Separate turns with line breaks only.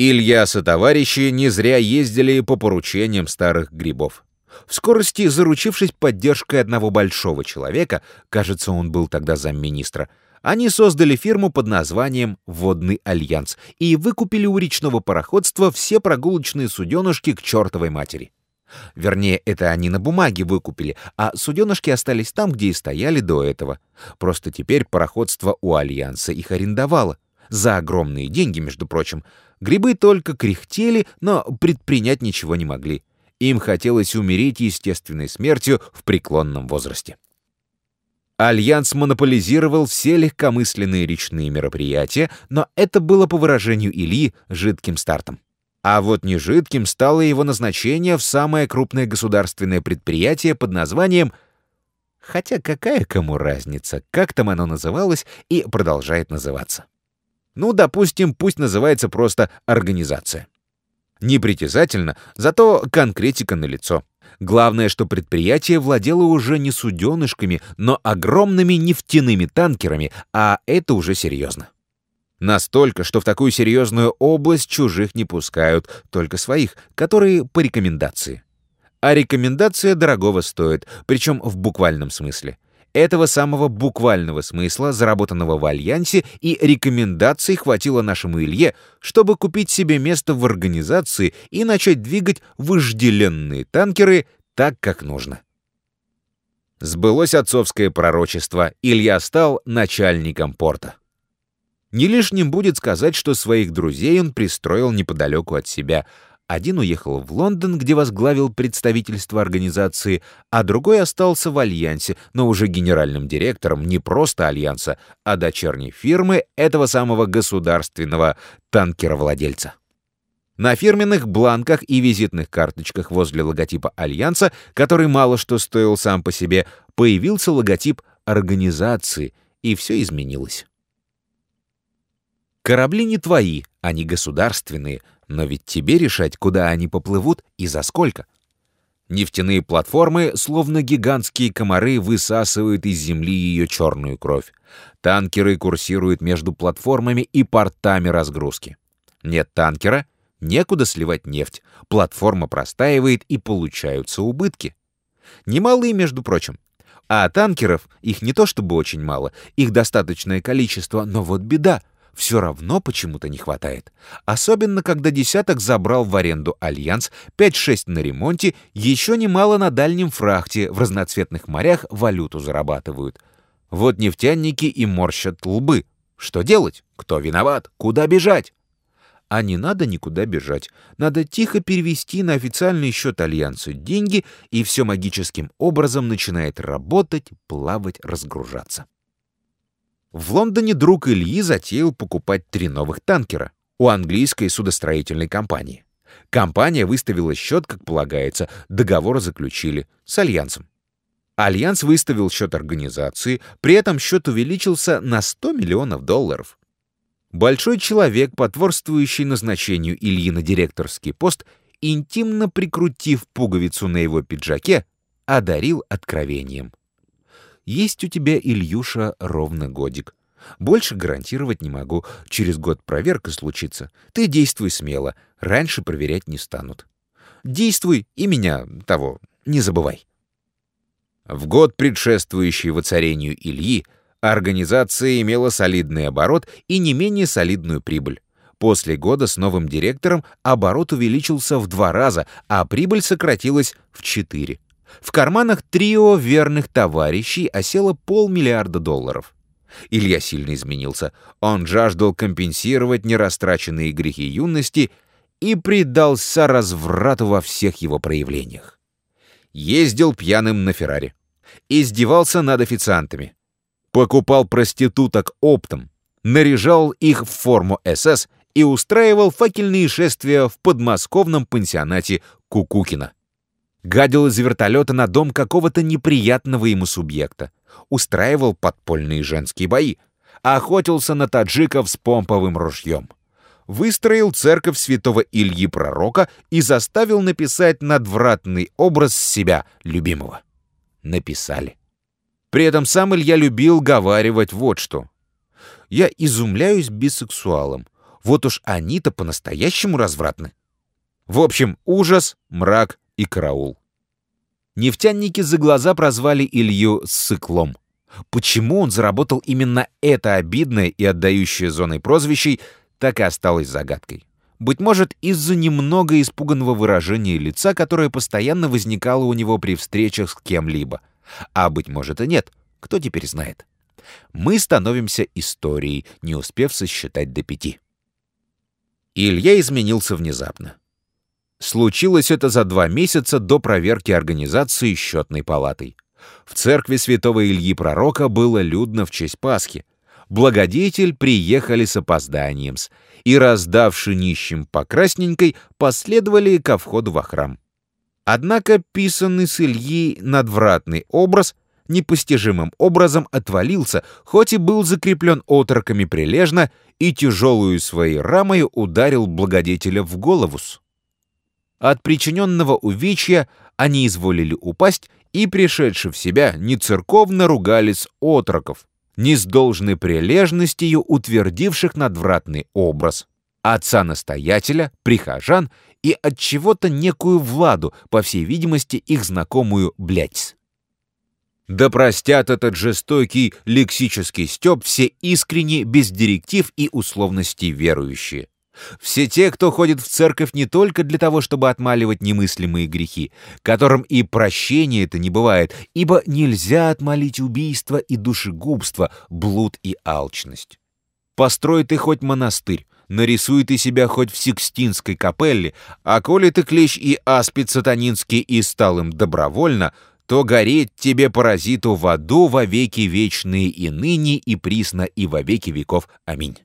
Илья со товарищи не зря ездили по поручениям старых грибов. В скорости, заручившись поддержкой одного большого человека, кажется, он был тогда замминистра, они создали фирму под названием «Водный альянс» и выкупили у речного пароходства все прогулочные суденышки к чертовой матери. Вернее, это они на бумаге выкупили, а суденышки остались там, где и стояли до этого. Просто теперь пароходство у Альянса их арендовало. За огромные деньги, между прочим. Грибы только кряхтели, но предпринять ничего не могли. Им хотелось умереть естественной смертью в преклонном возрасте. Альянс монополизировал все легкомысленные речные мероприятия, но это было, по выражению Ильи, жидким стартом. А вот не жидким стало его назначение в самое крупное государственное предприятие под названием Хотя какая кому разница, как там оно называлось и продолжает называться. Ну, допустим, пусть называется просто «организация». Непритязательно, зато конкретика налицо. Главное, что предприятие владело уже не суденышками, но огромными нефтяными танкерами, а это уже серьезно. Настолько, что в такую серьезную область чужих не пускают, только своих, которые по рекомендации. А рекомендация дорогого стоит, причем в буквальном смысле. Этого самого буквального смысла, заработанного в Альянсе, и рекомендаций хватило нашему Илье, чтобы купить себе место в организации и начать двигать вожделенные танкеры так, как нужно. Сбылось отцовское пророчество, Илья стал начальником порта. Не лишним будет сказать, что своих друзей он пристроил неподалеку от себя — один уехал в Лондон, где возглавил представительство организации, а другой остался в Альянсе, но уже генеральным директором не просто Альянса, а дочерней фирмы этого самого государственного танкеровладельца. На фирменных бланках и визитных карточках возле логотипа Альянса, который мало что стоил сам по себе, появился логотип организации, и все изменилось. Корабли не твои, они государственные — но ведь тебе решать, куда они поплывут и за сколько. Нефтяные платформы, словно гигантские комары, высасывают из земли ее черную кровь. Танкеры курсируют между платформами и портами разгрузки. Нет танкера — некуда сливать нефть. Платформа простаивает и получаются убытки. Немалые, между прочим. А танкеров, их не то чтобы очень мало, их достаточное количество, но вот беда — все равно почему-то не хватает. Особенно, когда десяток забрал в аренду Альянс, 5-6 на ремонте, еще немало на дальнем фрахте, в разноцветных морях валюту зарабатывают. Вот нефтяники и морщат лбы. Что делать? Кто виноват? Куда бежать? А не надо никуда бежать. Надо тихо перевести на официальный счет Альянсу деньги, и все магическим образом начинает работать, плавать, разгружаться. В Лондоне друг Ильи затеял покупать три новых танкера у английской судостроительной компании. Компания выставила счет, как полагается, договор заключили с Альянсом. Альянс выставил счет организации, при этом счет увеличился на 100 миллионов долларов. Большой человек, потворствующий назначению Ильи на директорский пост, интимно прикрутив пуговицу на его пиджаке, одарил откровением. Есть у тебя, Ильюша, ровно годик. Больше гарантировать не могу. Через год проверка случится. Ты действуй смело. Раньше проверять не станут. Действуй и меня, того, не забывай. В год, предшествующий воцарению Ильи, организация имела солидный оборот и не менее солидную прибыль. После года с новым директором оборот увеличился в два раза, а прибыль сократилась в четыре. В карманах трио верных товарищей осело полмиллиарда долларов. Илья сильно изменился. Он жаждал компенсировать нерастраченные грехи юности и предался разврату во всех его проявлениях. Ездил пьяным на Феррари. Издевался над официантами. Покупал проституток оптом. Наряжал их в форму СС и устраивал факельные шествия в подмосковном пансионате Кукукина гадил из вертолета на дом какого-то неприятного ему субъекта, устраивал подпольные женские бои, охотился на таджиков с помповым ружьем, выстроил церковь святого Ильи Пророка и заставил написать надвратный образ себя любимого. Написали. При этом сам Илья любил говаривать вот что. «Я изумляюсь бисексуалам. Вот уж они-то по-настоящему развратны. В общем, ужас, мрак и караул. Нефтяники за глаза прозвали Илью «сыклом». Почему он заработал именно это обидное и отдающее зоной прозвищей, так и осталось загадкой. Быть может, из-за немного испуганного выражения лица, которое постоянно возникало у него при встречах с кем-либо. А быть может и нет, кто теперь знает. Мы становимся историей, не успев сосчитать до пяти. Илья изменился внезапно. Случилось это за два месяца до проверки организации счетной палатой. В церкви святого Ильи Пророка было людно в честь Пасхи. Благодетель приехали с опозданием и, раздавши нищим по красненькой, последовали ко входу во храм. Однако писанный с Ильи надвратный образ непостижимым образом отвалился, хоть и был закреплен отроками прилежно и тяжелую своей рамою ударил благодетеля в голову. От причиненного увечья они изволили упасть и, пришедши в себя, не церковно ругались отроков, не с должной прилежностью утвердивших надвратный образ, отца-настоятеля, прихожан и от чего-то некую Владу, по всей видимости, их знакомую блядь. Да простят этот жестокий лексический стёб все искренне, без директив и условностей верующие. Все те, кто ходит в церковь не только для того, чтобы отмаливать немыслимые грехи, которым и прощения это не бывает, ибо нельзя отмолить убийство и душегубство, блуд и алчность. Построй ты хоть монастырь, нарисуй ты себя хоть в Сикстинской капелле, а коли ты клещ и аспид сатанинский и стал им добровольно, то гореть тебе, паразиту, в аду во веки вечные и ныне, и присно, и во веки веков. Аминь.